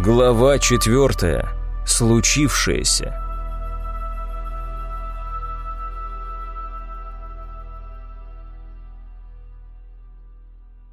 Глава четвертая. Случившееся.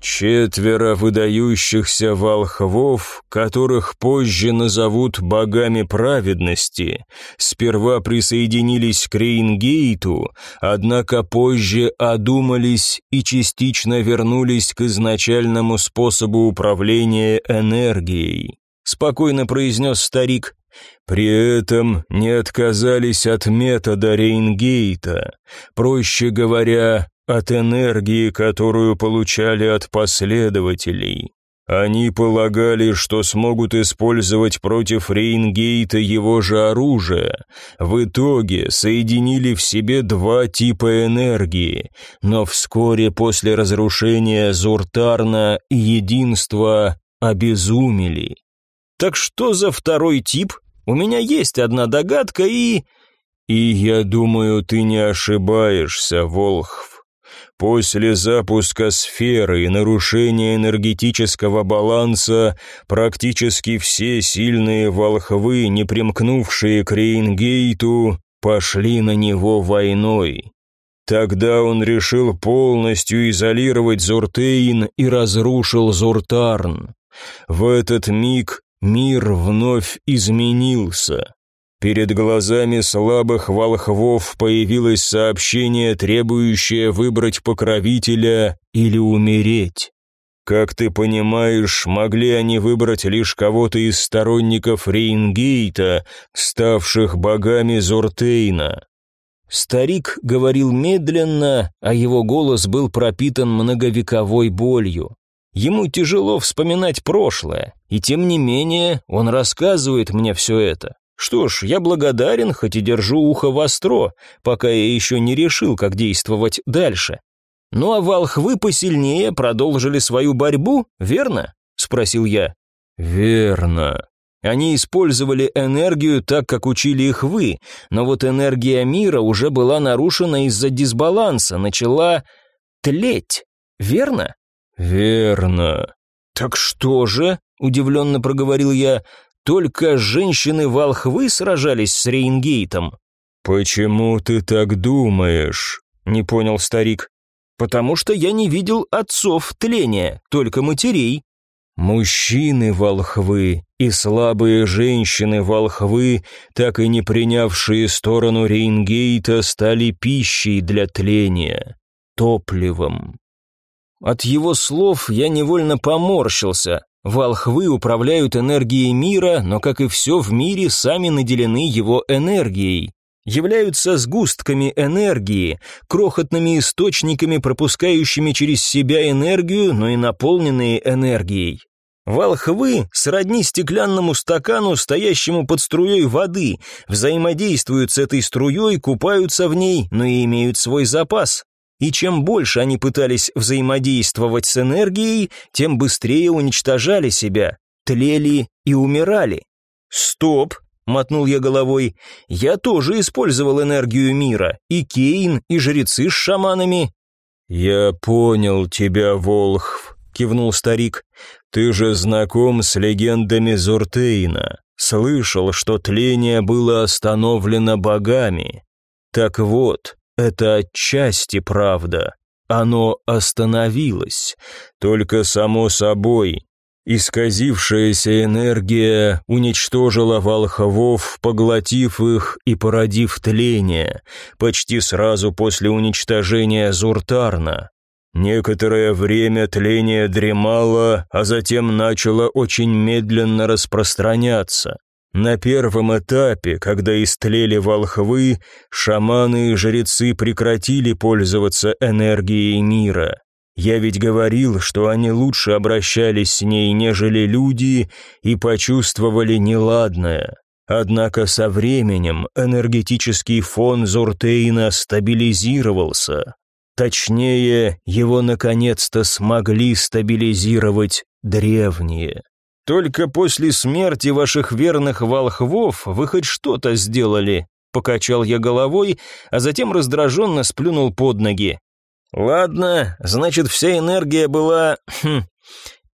Четверо выдающихся волхвов, которых позже назовут богами праведности, сперва присоединились к Рейнгейту, однако позже одумались и частично вернулись к изначальному способу управления энергией спокойно произнес старик. При этом не отказались от метода Рейнгейта, проще говоря, от энергии, которую получали от последователей. Они полагали, что смогут использовать против Рейнгейта его же оружие. В итоге соединили в себе два типа энергии, но вскоре после разрушения Зуртарна единства обезумели. Так что за второй тип? У меня есть одна догадка и... И я думаю, ты не ошибаешься, Волхв. После запуска сферы и нарушения энергетического баланса практически все сильные волхвы, не примкнувшие к Рейнгейту, пошли на него войной. Тогда он решил полностью изолировать Зуртейн и разрушил Зуртарн. В этот миг Мир вновь изменился. Перед глазами слабых волхвов появилось сообщение, требующее выбрать покровителя или умереть. Как ты понимаешь, могли они выбрать лишь кого-то из сторонников Рейнгейта, ставших богами Зортейна. Старик говорил медленно, а его голос был пропитан многовековой болью. Ему тяжело вспоминать прошлое, и тем не менее он рассказывает мне все это. Что ж, я благодарен, хоть и держу ухо востро, пока я еще не решил, как действовать дальше. Ну а волхвы посильнее продолжили свою борьбу, верно? Спросил я. Верно. Они использовали энергию так, как учили их вы, но вот энергия мира уже была нарушена из-за дисбаланса, начала тлеть, верно? «Верно». «Так что же?» – удивленно проговорил я. «Только женщины-волхвы сражались с Рейнгейтом». «Почему ты так думаешь?» – не понял старик. «Потому что я не видел отцов тления, только матерей». Мужчины-волхвы и слабые женщины-волхвы, так и не принявшие сторону Рейнгейта, стали пищей для тления, топливом. От его слов я невольно поморщился. Волхвы управляют энергией мира, но, как и все в мире, сами наделены его энергией. Являются сгустками энергии, крохотными источниками, пропускающими через себя энергию, но и наполненные энергией. Волхвы сродни стеклянному стакану, стоящему под струей воды, взаимодействуют с этой струей, купаются в ней, но и имеют свой запас и чем больше они пытались взаимодействовать с энергией, тем быстрее уничтожали себя, тлели и умирали. «Стоп!» — мотнул я головой. «Я тоже использовал энергию мира, и Кейн, и жрецы с шаманами». «Я понял тебя, Волхв», — кивнул старик. «Ты же знаком с легендами Зуртейна. Слышал, что тление было остановлено богами. Так вот, это отчасти правда. Оно остановилось. Только само собой. Исказившаяся энергия уничтожила волхвов, поглотив их и породив тление, почти сразу после уничтожения Зуртарна. Некоторое время тление дремало, а затем начало очень медленно распространяться. На первом этапе, когда истлели волхвы, шаманы и жрецы прекратили пользоваться энергией мира. Я ведь говорил, что они лучше обращались с ней, нежели люди, и почувствовали неладное. Однако со временем энергетический фон Зуртейна стабилизировался. Точнее, его наконец-то смогли стабилизировать древние. Только после смерти ваших верных волхвов вы хоть что-то сделали, покачал я головой, а затем раздраженно сплюнул под ноги. Ладно, значит, вся энергия была хм,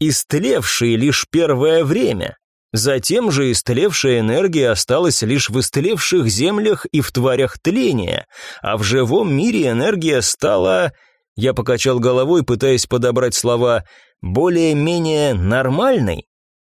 истлевшей лишь первое время. Затем же истлевшая энергия осталась лишь в истлевших землях и в тварях тления, а в живом мире энергия стала... Я покачал головой, пытаясь подобрать слова «более-менее нормальной».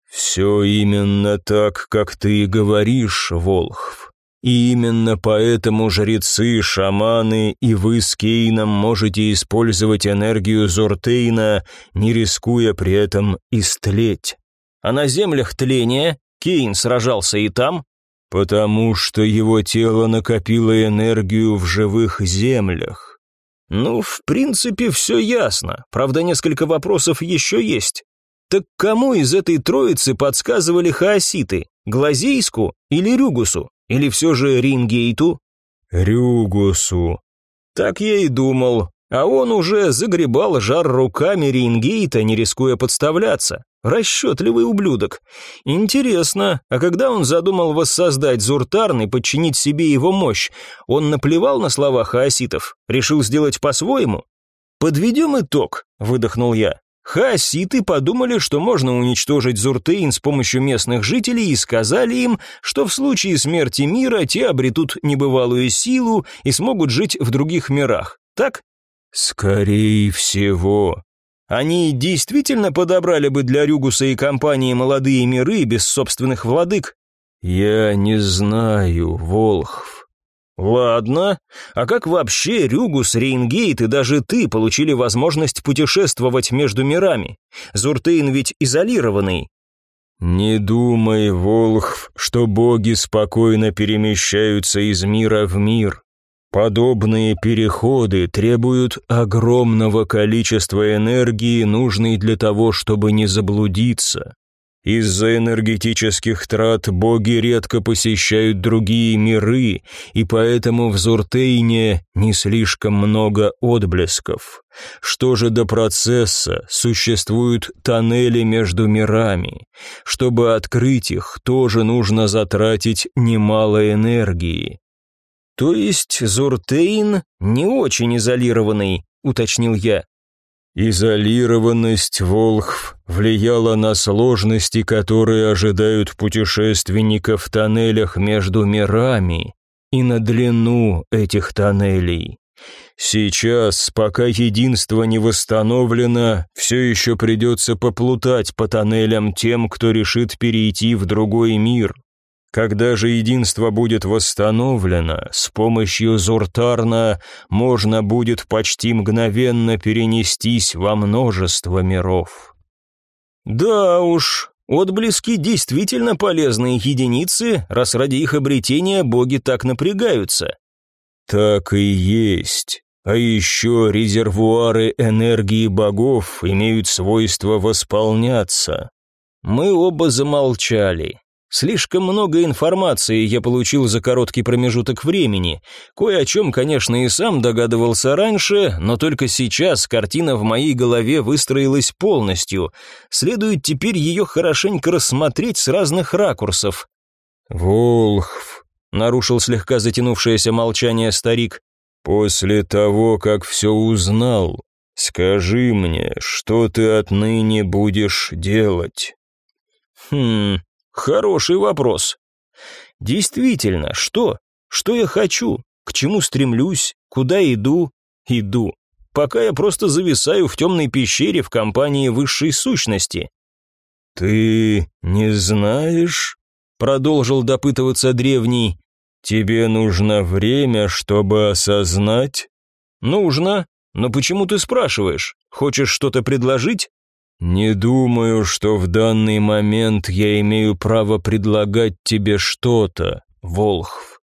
«Все именно так, как ты и говоришь, Волхв. И именно поэтому жрецы, шаманы и вы с Кейном можете использовать энергию Зуртейна, не рискуя при этом истлеть. А на землях тления Кейн сражался и там, потому что его тело накопило энергию в живых землях. Ну, в принципе, все ясно. Правда, несколько вопросов еще есть. Так кому из этой троицы подсказывали хаоситы? Глазейску или Рюгусу? Или все же Рингейту? Рюгусу. Так я и думал. А он уже загребал жар руками Рингейта, не рискуя подставляться. Расчетливый ублюдок. Интересно, а когда он задумал воссоздать Зуртарн и подчинить себе его мощь, он наплевал на слова хаоситов? Решил сделать по-своему? «Подведем итог», — выдохнул я. Хаоситы подумали, что можно уничтожить Зуртейн с помощью местных жителей и сказали им, что в случае смерти мира те обретут небывалую силу и смогут жить в других мирах. Так? Скорее всего. Они действительно подобрали бы для Рюгуса и компании молодые миры без собственных владык? Я не знаю, Волхв. Ладно, а как вообще Рюгус, Рейнгейт и даже ты получили возможность путешествовать между мирами? Зуртейн ведь изолированный. Не думай, Волхв, что боги спокойно перемещаются из мира в мир. Подобные переходы требуют огромного количества энергии, нужной для того, чтобы не заблудиться. Из-за энергетических трат боги редко посещают другие миры, и поэтому в Зуртейне не слишком много отблесков. Что же до процесса, существуют тоннели между мирами. Чтобы открыть их, тоже нужно затратить немало энергии. То есть Зуртейн не очень изолированный, уточнил я. Изолированность Волхв влияла на сложности, которые ожидают путешественников в тоннелях между мирами, и на длину этих тоннелей. Сейчас, пока единство не восстановлено, все еще придется поплутать по тоннелям тем, кто решит перейти в другой мир. Когда же единство будет восстановлено, с помощью Зуртарна можно будет почти мгновенно перенестись во множество миров. Да уж, отблески действительно полезные единицы, раз ради их обретения боги так напрягаются. Так и есть. А еще резервуары энергии богов имеют свойство восполняться. Мы оба замолчали. Слишком много информации я получил за короткий промежуток времени. Кое о чем, конечно, и сам догадывался раньше, но только сейчас картина в моей голове выстроилась полностью. Следует теперь ее хорошенько рассмотреть с разных ракурсов. «Волхв», — нарушил слегка затянувшееся молчание старик, — «после того, как все узнал, скажи мне, что ты отныне будешь делать?» «Хм...» Хороший вопрос. Действительно, что? Что я хочу? К чему стремлюсь? Куда иду? Иду. Пока я просто зависаю в темной пещере в компании высшей сущности. Ты не знаешь? Продолжил допытываться древний. Тебе нужно время, чтобы осознать? Нужно. Но почему ты спрашиваешь? Хочешь что-то предложить? «Не думаю, что в данный момент я имею право предлагать тебе что-то, Волхв.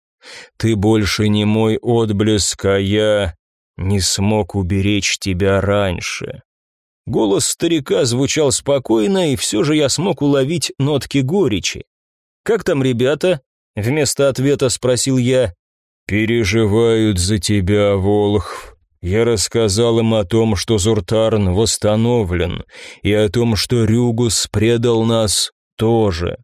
Ты больше не мой отблеск, а я не смог уберечь тебя раньше». Голос старика звучал спокойно, и все же я смог уловить нотки горечи. «Как там ребята?» — вместо ответа спросил я. «Переживают за тебя, Волхв. Я рассказал им о том, что Зуртарн восстановлен, и о том, что Рюгус предал нас тоже.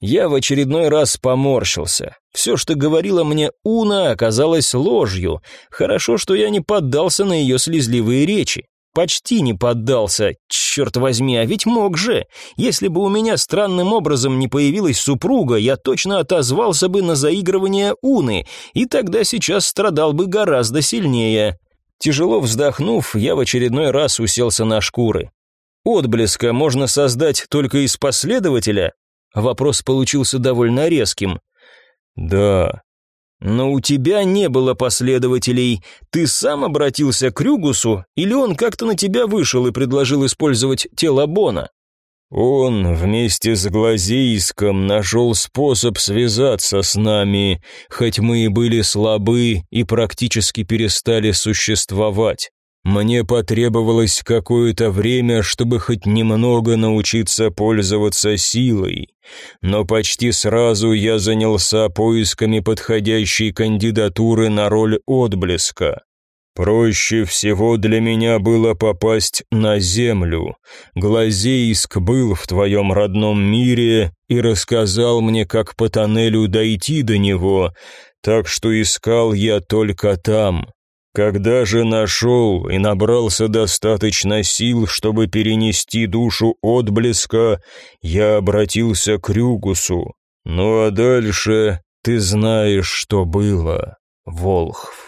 Я в очередной раз поморщился. Все, что говорила мне Уна, оказалось ложью. Хорошо, что я не поддался на ее слезливые речи. Почти не поддался, черт возьми, а ведь мог же. Если бы у меня странным образом не появилась супруга, я точно отозвался бы на заигрывание Уны, и тогда сейчас страдал бы гораздо сильнее. Тяжело вздохнув, я в очередной раз уселся на шкуры. Отблеска можно создать только из последователя? Вопрос получился довольно резким. Да. Но у тебя не было последователей. Ты сам обратился к Рюгусу, или он как-то на тебя вышел и предложил использовать тело Бона? Он вместе с Глазейском нашел способ связаться с нами, хоть мы и были слабы и практически перестали существовать. Мне потребовалось какое-то время, чтобы хоть немного научиться пользоваться силой, но почти сразу я занялся поисками подходящей кандидатуры на роль отблеска. Проще всего для меня было попасть на землю. Глазейск был в твоем родном мире и рассказал мне, как по тоннелю дойти до него, так что искал я только там. Когда же нашел и набрался достаточно сил, чтобы перенести душу отблеска, я обратился к Рюгусу. Ну а дальше ты знаешь, что было, Волхв.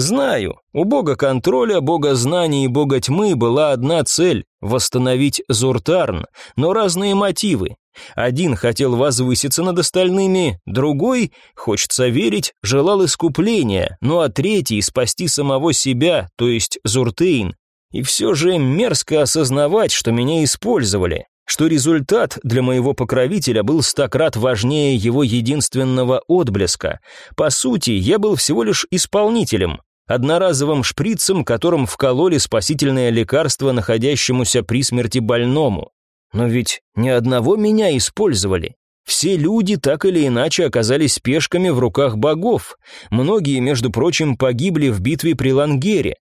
Знаю, у бога контроля, бога знаний и бога тьмы была одна цель – восстановить Зуртарн, но разные мотивы. Один хотел возвыситься над остальными, другой, хочется верить, желал искупления, ну а третий – спасти самого себя, то есть Зуртейн. И все же мерзко осознавать, что меня использовали что результат для моего покровителя был стократ важнее его единственного отблеска. По сути, я был всего лишь исполнителем, одноразовым шприцем, которым вкололи спасительное лекарство находящемуся при смерти больному. Но ведь ни одного меня использовали. Все люди так или иначе оказались пешками в руках богов. Многие, между прочим, погибли в битве при Лангере.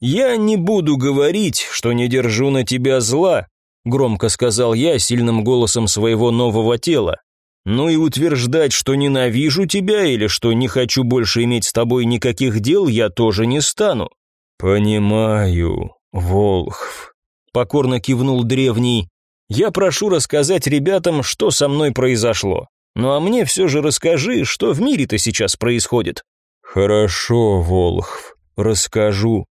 «Я не буду говорить, что не держу на тебя зла», громко сказал я сильным голосом своего нового тела. Ну и утверждать, что ненавижу тебя или что не хочу больше иметь с тобой никаких дел, я тоже не стану. Понимаю, Волхв, покорно кивнул древний. Я прошу рассказать ребятам, что со мной произошло. Ну а мне все же расскажи, что в мире-то сейчас происходит. Хорошо, Волхв, расскажу.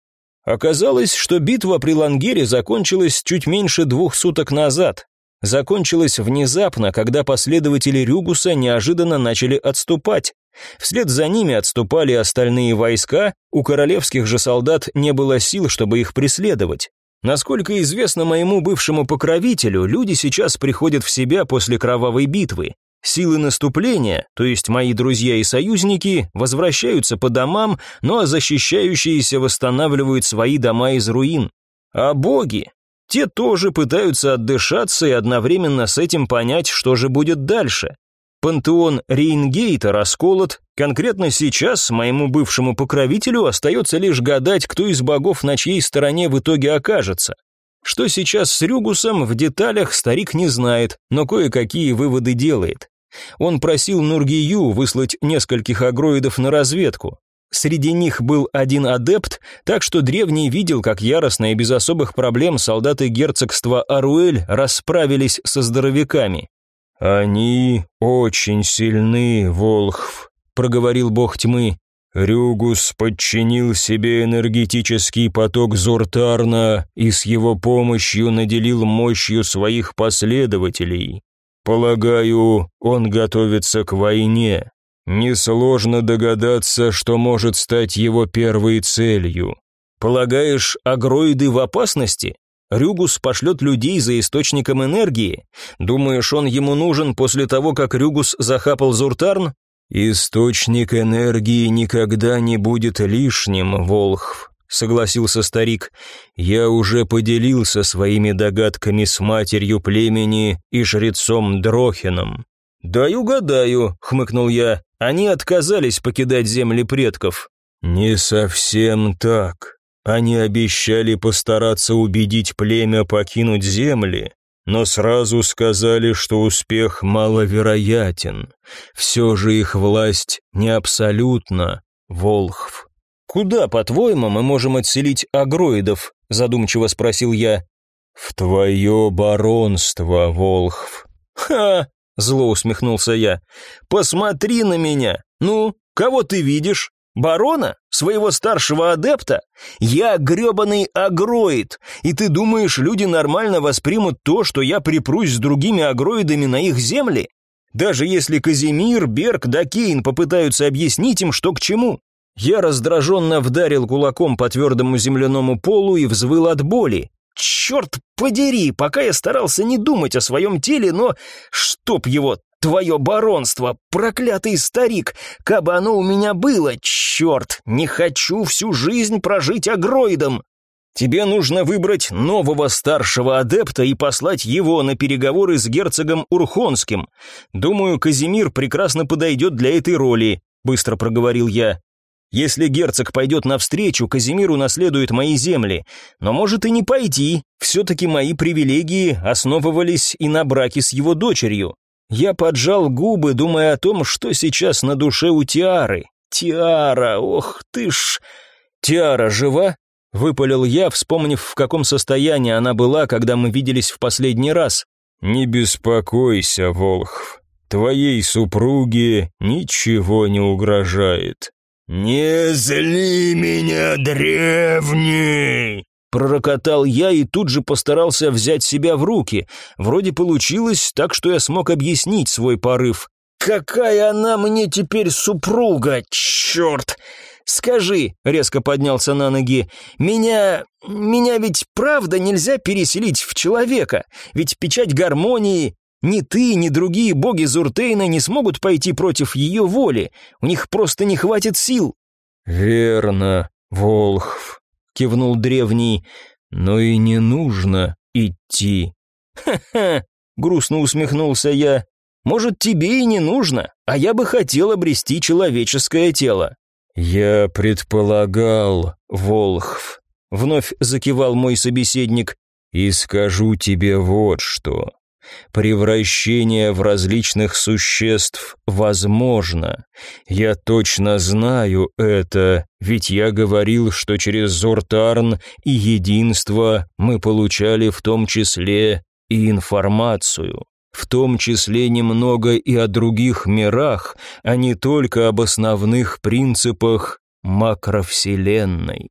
Оказалось, что битва при Лангере закончилась чуть меньше двух суток назад. Закончилась внезапно, когда последователи Рюгуса неожиданно начали отступать. Вслед за ними отступали остальные войска, у королевских же солдат не было сил, чтобы их преследовать. Насколько известно моему бывшему покровителю, люди сейчас приходят в себя после кровавой битвы. Силы наступления, то есть мои друзья и союзники, возвращаются по домам, ну а защищающиеся восстанавливают свои дома из руин. А боги? Те тоже пытаются отдышаться и одновременно с этим понять, что же будет дальше. Пантеон Рейнгейта расколот, конкретно сейчас моему бывшему покровителю остается лишь гадать, кто из богов на чьей стороне в итоге окажется. Что сейчас с Рюгусом, в деталях старик не знает, но кое-какие выводы делает. Он просил Нургию выслать нескольких агроидов на разведку. Среди них был один адепт, так что древний видел, как яростно и без особых проблем солдаты герцогства Аруэль расправились со здоровяками. «Они очень сильны, Волхв», — проговорил бог тьмы. «Рюгус подчинил себе энергетический поток Зуртарна и с его помощью наделил мощью своих последователей. Полагаю, он готовится к войне. Несложно догадаться, что может стать его первой целью. Полагаешь, агроиды в опасности? Рюгус пошлет людей за источником энергии. Думаешь, он ему нужен после того, как Рюгус захапал Зуртарн? Источник энергии никогда не будет лишним, Волхв, согласился старик. Я уже поделился своими догадками с матерью племени и жрецом Дрохином. «Дай угадаю», — хмыкнул я. «Они отказались покидать земли предков». «Не совсем так. Они обещали постараться убедить племя покинуть земли, но сразу сказали, что успех маловероятен. Все же их власть не абсолютна, Волхв». «Куда, по-твоему, мы можем отселить агроидов?» задумчиво спросил я. В твое баронство, Волхв. Ха, зло усмехнулся я. Посмотри на меня. Ну, кого ты видишь? Барона? Своего старшего адепта? Я грёбаный агроид, и ты думаешь, люди нормально воспримут то, что я припрусь с другими агроидами на их земли? Даже если Казимир, Берг да попытаются объяснить им, что к чему. Я раздраженно вдарил кулаком по твердому земляному полу и взвыл от боли. Черт подери, пока я старался не думать о своем теле, но... Чтоб его, твое баронство, проклятый старик, кабы оно у меня было, черт, не хочу всю жизнь прожить агроидом. Тебе нужно выбрать нового старшего адепта и послать его на переговоры с герцогом Урхонским. Думаю, Казимир прекрасно подойдет для этой роли, быстро проговорил я. Если герцог пойдет навстречу, Казимир унаследует мои земли. Но может и не пойти. Все-таки мои привилегии основывались и на браке с его дочерью. Я поджал губы, думая о том, что сейчас на душе у Тиары. Тиара, ох ты ж... Тиара жива? Выпалил я, вспомнив, в каком состоянии она была, когда мы виделись в последний раз. «Не беспокойся, Волхв. Твоей супруге ничего не угрожает. «Не зли меня, древний!» Пророкотал я и тут же постарался взять себя в руки. Вроде получилось так, что я смог объяснить свой порыв. «Какая она мне теперь супруга, черт!» «Скажи», — резко поднялся на ноги, — «меня... меня ведь правда нельзя переселить в человека, ведь печать гармонии ни ты, ни другие боги Зуртейна не смогут пойти против ее воли. У них просто не хватит сил». «Верно, Волхв», — кивнул древний, — «но и не нужно идти». «Ха-ха», — грустно усмехнулся я, — «может, тебе и не нужно, а я бы хотел обрести человеческое тело». «Я предполагал, Волхв», — вновь закивал мой собеседник, — «и скажу тебе вот что. Превращение в различных существ возможно. Я точно знаю это, ведь я говорил, что через Зортарн и единство мы получали в том числе и информацию. В том числе немного и о других мирах, а не только об основных принципах макровселенной.